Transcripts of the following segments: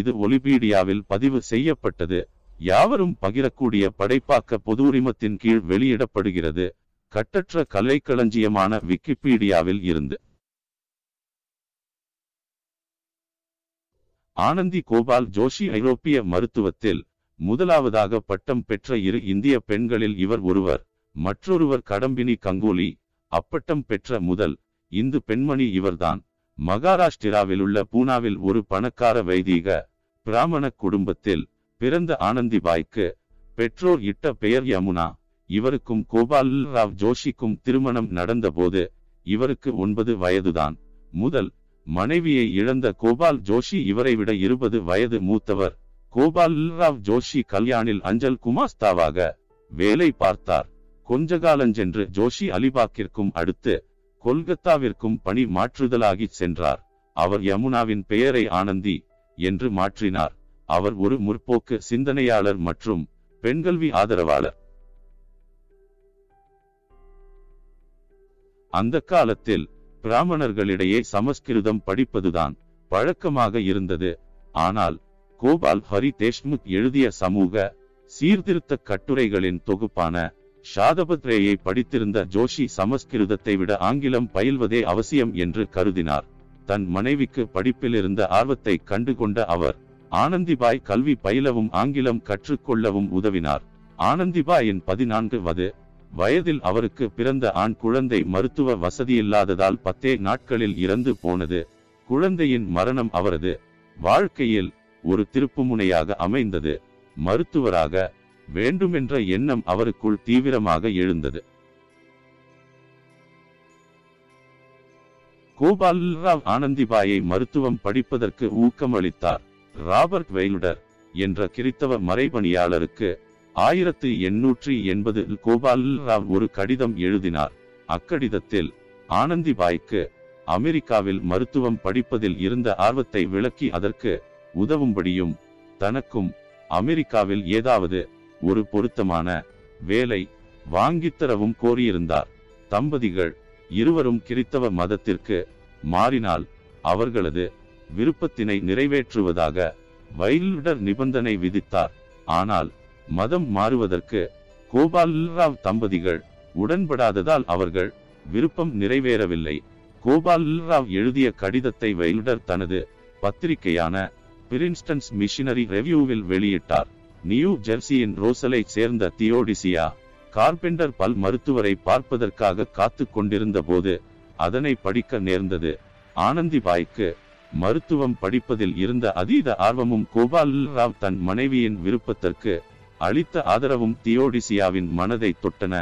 இது ஒலிபீடியாவில் பதிவு செய்யப்பட்டது. யாவரும் பகிரக்கூடிய படைப்பாக்க பொது உரிமத்தின் கீழ் வெளியிடப்படுகிறது. கட்டற்ற கலைக்களஞ்சியமான விக்கிபீடியாவில் இருந்து. ஆனந்தி கோபால் ஜோஷி ஐரோப்பிய மருத்துவத்தில் முதலாவதாக பட்டம் பெற்ற இரு இந்திய பெண்களில் இவர் ஒருவர் மற்றொருவர் கடம்பினி கங்கோலி அப்பட்டம் பெற்ற முதல் இந்து பெண்மணி இவர்தான். மகாராஷ்டிராவில் உள்ள பூனாவில் ஒரு பணக்கார வைதீக பிராமண குடும்பத்தில் பிறந்த ஆனந்திபாய்க்கு பெற்றோர் இட்ட பெயர் யமுனா. இவருக்கும் கோபால் ராவ் ஜோஷிக்கும் திருமணம் நடந்தபோது இவருக்கு ஒன்பது வயதுதான். முதல் மனைவியை இழந்த கோபால் ஜோஷி இவரை விட இருபது வயது மூத்தவர். கோபால் ராவ் ஜோஷி கல்யாணில் அஞ்சல் குமாஸ்தாவாக வேலை பார்த்தார். கொஞ்ச காலஞ்சென்று ஜோஷி அலிபாக்கிற்கும் அடுத்து கொல்கத்தாவிற்கும் பணி மாற்றுதலாகி சென்றார். அவர் யமுனாவின் பெயரை ஆனந்தி என்று மாற்றினார். அவர் ஒரு முற்போக்கு சிந்தனையாளர் மற்றும் பெண்கல்வி ஆதரவாளர். அந்த காலத்தில் பிராமணர்களிடையே சமஸ்கிருதம் படிப்பதுதான் பழக்கமாக இருந்தது. ஆனால் கோபால் ஹரி தேஷ்முக் எழுதிய சமூக சீர்திருத்த கட்டுரைகளின் தொகுப்பான ஷாதபத்ரேயை படித்திருந்த ஜோஷி சமஸ்கிருதத்தை விட ஆங்கிலம் பயில்வதே அவசியம் என்று கருதினார். தன் மனைவிக்கு படிப்பில் இருந்த ஆர்வத்தை கண்டுகொண்ட அவர் ஆனந்திபாய் கல்வி பயிலவும் ஆங்கிலம் கற்றுக்கொள்ளவும் உதவினார். ஆனந்திபாயின் பதினான்கு வது வயதில் அவருக்கு பிறந்த ஆண் குழந்தை மருத்துவ வசதியில்லாததால் பத்தே நாட்களில் இறந்து போனது. குழந்தையின் மரணம் அவரது வாழ்க்கையில் ஒரு திருப்புமுனையாக அமைந்தது. மருத்துவராக வேண்டுமென்ற எண்ணம் அவருக்குள் தீவிரமாக எழுந்தது. கோபால் ராவ் ஆனந்திபாயை மருத்துவம் படிப்பதற்கு ஊக்கமளித்தார். ராபர்ட் வெயில்டர் என்ற கிறித்தவ மறைபணியாளருக்கு ஆயிரத்து எண்ணூற்றி எண்பதில் கோபால் ராவ் ஒரு கடிதம் எழுதினார். அக்கடிதத்தில் ஆனந்திபாய்க்கு அமெரிக்காவில் மருத்துவம் படிப்பதில் இருந்த ஆர்வத்தை விளக்கி அதற்கு உதவும்படியும் தனக்கும் அமெரிக்காவில் ஏதாவது ஒரு பொருத்தமான வேலை வாங்கித்தரவும் கோரியிருந்தார். தம்பதிகள் இருவரும் கிறித்தவ மதத்திற்கு மாறினால் அவர்களது விருப்பத்தினை நிறைவேற்றுவதாக வைல்டர் நிபந்தனை விதித்தார். ஆனால் மதம் மாறுவதற்கு கோபால் ராவ் தம்பதிகள் உடன்படாததால் அவர்கள் விருப்பம் நிறைவேறவில்லை. கோபால் ராவ் எழுதிய கடிதத்தை வைல்டர் தனது பத்திரிகையான பிரின்ஸ்டன்ஸ் மிஷினரி ரெவ்யூவில் வெளியிட்டார். நியூ ஜெர்சியின் ரோசலை சேர்ந்த தியோடிசியா கார்பெண்டர் பல் மருத்துவரை பார்ப்பதற்காக காத்து கொண்டிருந்த போது அதனை படிக்க நேர்ந்தது. ஆனந்திபாய்க்கு மருத்துவம் படிப்பதில் இருந்த அதீத ஆர்வமும் கோபால் ராவ் தன் மனைவியின் விருப்பத்திற்கு அளித்த ஆதரவும் தியோடிசியாவின் மனதை தொட்டன.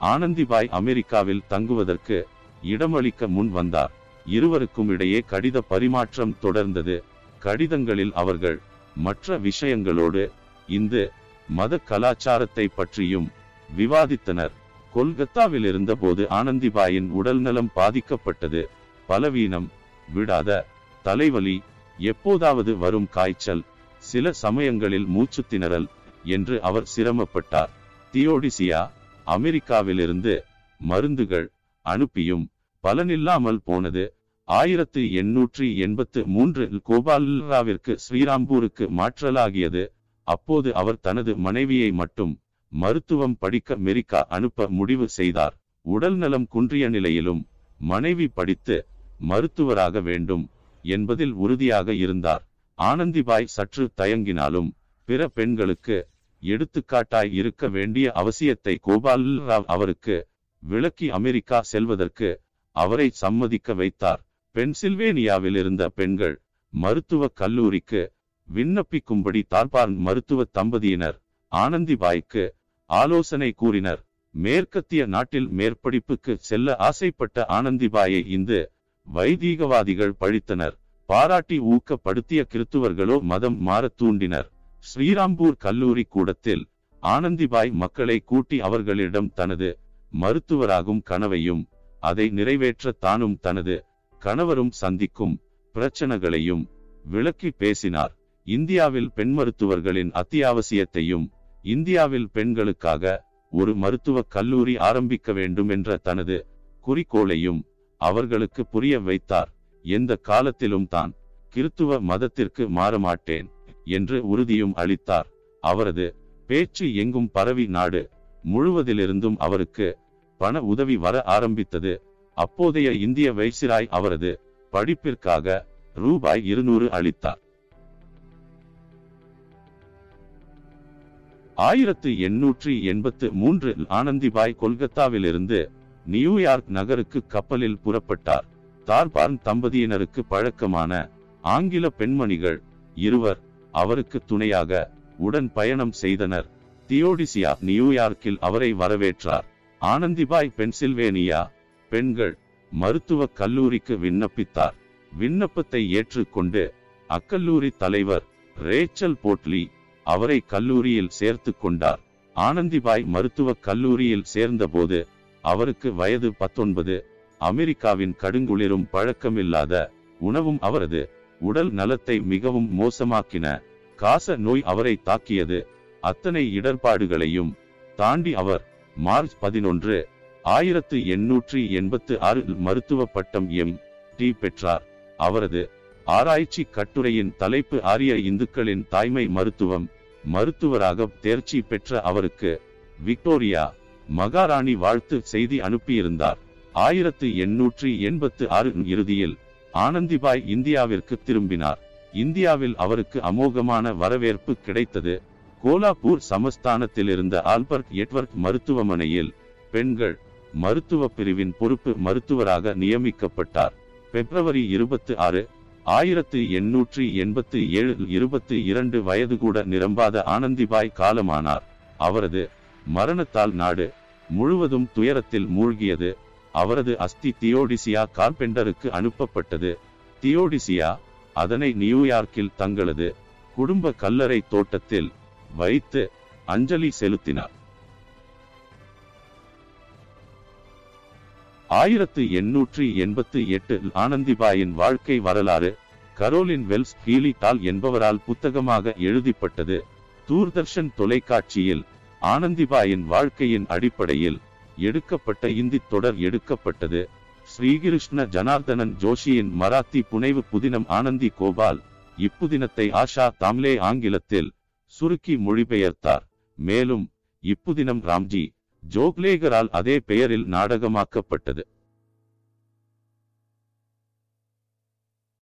ஆனந்திபாய் அமெரிக்காவில் தங்குவதற்கு இடமளிக்க முன் வந்தார். இருவருக்கும் இடையே கடித பரிமாற்றம் தொடர்ந்தது. கடிதங்களில் அவர்கள் மற்ற விஷயங்களோடு இந்து மத கலாச்சாரத்தை பற்றியும் விவாதித்தனர். கொல்கத்தாவில் இருந்தபோது ஆனந்திபாயின் உடல்நலம் பாதிக்கப்பட்டது. பலவீனம் விடாத தலைவலி எப்போதாவது வரும் காய்ச்சல் சில சமயங்களில் மூச்சு திணறல் என்று அவர் சிரமப்பட்டார். தியோடிசியா அமெரிக்காவிலிருந்து மருந்துகள் அனுப்பியும் பலனில்லாமல் போனது. ஆயிரத்து எண்ணூற்றி எண்பத்து மூன்றில் கோபால்ராவிற்கு ஸ்ரீராம்பூருக்கு மாற்றலாகியது. அப்போது அவர் தனது மனைவியை மட்டும் மருத்துவம் படிக்க அமெரிக்கா அனுப்ப முடிவு செய்தார். உடல் நலம் குன்றிய நிலையிலும் மனைவி படித்து மருத்துவராக வேண்டும் என்பதில் உறுதியாக இருந்தார். ஆனந்திபாய் சற்று தயங்கினாலும் பிற பெண்களுக்கு எடுத்துக்காட்டாய் இருக்க வேண்டிய அவசியத்தை கோபால் ராவ் அவருக்கு விளக்கி அமெரிக்கா செல்வதற்கு அவரை சம்மதிக்க வைத்தார். பென்சில்வேனியாவில் இருந்த பெண்கள் மருத்துவக் கல்லூரிக்கு விண்ணப்பிக்கும்படி தார்பார்ன் மருத்துவ தம்பதியினர் ஆனந்திபாய்க்கு ஆலோசனை கூறினர். மேற்கத்திய நாட்டில் மேற்படிப்புக்கு செல்ல ஆசைப்பட்ட ஆனந்திபாயை இந்து வைதீகவாதிகள் பழித்தனர். பாராட்டி ஊக்கப்படுத்திய கிறித்துவர்களோ மதம் மாற தூண்டினர். ஸ்ரீராம்பூர் கல்லூரி கூடத்தில் ஆனந்திபாய் மக்களை கூட்டி அவர்களிடம் தனது மருத்துவராகும் கனவையும் அதை நிறைவேற்ற தானும் தனது கணவரும் சந்திக்கும் பிரச்சனைகளையும் விளக்கி பேசினார். இந்தியாவில் பெண் மருத்துவர்களின் அத்தியாவசியத்தையும் இந்தியாவில் பெண்களுக்காக ஒரு மருத்துவ கல்லூரி ஆரம்பிக்க வேண்டும் என்ற தனது குறிக்கோளையும் அவர்களுக்கு புரிய வைத்தார். எந்த காலத்திலும் தான் கிறித்துவ மதத்திற்கு மாறமாட்டேன் என்று உறுதியும் அளித்தார். அவரது பேச்சு எங்கும் பரவி நாடு முழுவதிலிருந்தும் அவருக்கு பண உதவி வர ஆரம்பித்தது. அப்போதைய இந்திய வைசிராய் அவரது படிப்பிற்காக ரூபாய் இருநூறு அளித்தார். ஆயிரத்து எண்ணூற்றி எண்பத்து மூன்று ஆனந்திபாய் கொல்கத்தாவிலிருந்து நியூயார்க் நகருக்கு கப்பலில் புறப்பட்டார். தார்பார்ன் தம்பதியினருக்கு பழக்கமான ஆங்கில பெண்மணிகள் இருவர் அவருக்கு துணையாக உடன் பயணம் செய்தனர். தியோடிசியா நியூயார்க்கில் அவரை வரவேற்றார். ஆனந்திபாய் பென்சில்வேனியா பெண்கள் மருத்துவ கல்லூரிக்கு விண்ணப்பித்தார். விண்ணப்பத்தை ஏற்றுக்கொண்டு அக்கல்லூரி தலைவர் ரேச்சல் போட்லி அவரை கல்லூரியில் சேர்த்து கொண்டார். ஆனந்திபாய் மருத்துவக் கல்லூரியில் சேர்ந்தபோது அவருக்கு வயது பத்தொன்பது. அமெரிக்காவின் கடுங்குளிரும் பழக்கமில்லாத உணவும் அவரது உடல் நலத்தை மிகவும் மோசமாக்கின. காச நோய் அவரை தாக்கியது. அத்தனை இடர்பாடுகளையும் தாண்டி அவர் மார்ச் பதினொன்று ஆயிரத்து எண்ணூற்றி எண்பத்து ஆறு மருத்துவ பட்டம் எம். டி. பெற்றார். அவரது ஆராய்ச்சி கட்டுரையின் தலைப்பு ஆரிய இந்துக்களின் தாய்மை மருத்துவம். மருத்துவராக தேர்ச்சி பெற்ற அவருக்கு விக்டோரியா மகாராணி வாழ்த்து செய்தி அனுப்பியிருந்தார். ஆயிரத்து எண்ணூற்றி எண்பத்து ஆறு இறுதியில் ஆனந்திபாய் இந்தியாவிற்கு திரும்பினார். இந்தியாவில் அவருக்கு அமோகமான வரவேற்பு கிடைத்தது. கோலாப்பூர் சமஸ்தானத்தில் இருந்த ஆல்பர்ட் எட்வர்க் மருத்துவமனையில் பெண்கள் மருத்துவ பிரிவின் பொறுப்பு மருத்துவராக நியமிக்கப்பட்டார். பிப்ரவரி இருபத்தி ஆறு ஆயிரத்து எண்ணூற்றி எண்பத்தி ஏழு இருபத்தி இரண்டு வயது கூட நிரம்பாத ஆனந்திபாய் காலமானார். அவரது மரணத்தால் நாடு முழுவதும் துயரத்தில் மூழ்கியது. அவரது அஸ்தி தியோடிசியா கார்பெண்டருக்கு அனுப்பப்பட்டது. தியோடிசியா அதனை நியூயார்க்கில் தங்களது குடும்ப கல்லறை தோட்டத்தில் வைத்து அஞ்சலி செலுத்தினார். ஆயிரத்து எண்ணூற்றி எண்பத்து எட்டு ஆனந்திபாயின் வாழ்க்கை வரலாறு கரோலின் வெல்ஸ் ஹீலிடால் என்பவரால் புத்தகமாக எழுதிப்பட்டது. தூர்தர்ஷன் தொலைக்காட்சியில் ஆனந்திபாயின் வாழ்க்கையின் அடிப்படையில் எடுக்கப்பட்ட இந்தி தொடர் எடுக்கப்பட்டது. ஸ்ரீகிருஷ்ண ஜனார்தனன் ஜோஷியின் மராத்தி புனைவு புதினம் ஆனந்தி கோபால் இப்புதினத்தை ஆஷா தாம்லே ஆங்கிலத்தில் சுருக்கி மொழிபெயர்த்தார். மேலும் இப்புதினம் ராம்ஜி ஜோக்லேகரால் அதே பெயரில் நாடகமாக்கப்பட்டது.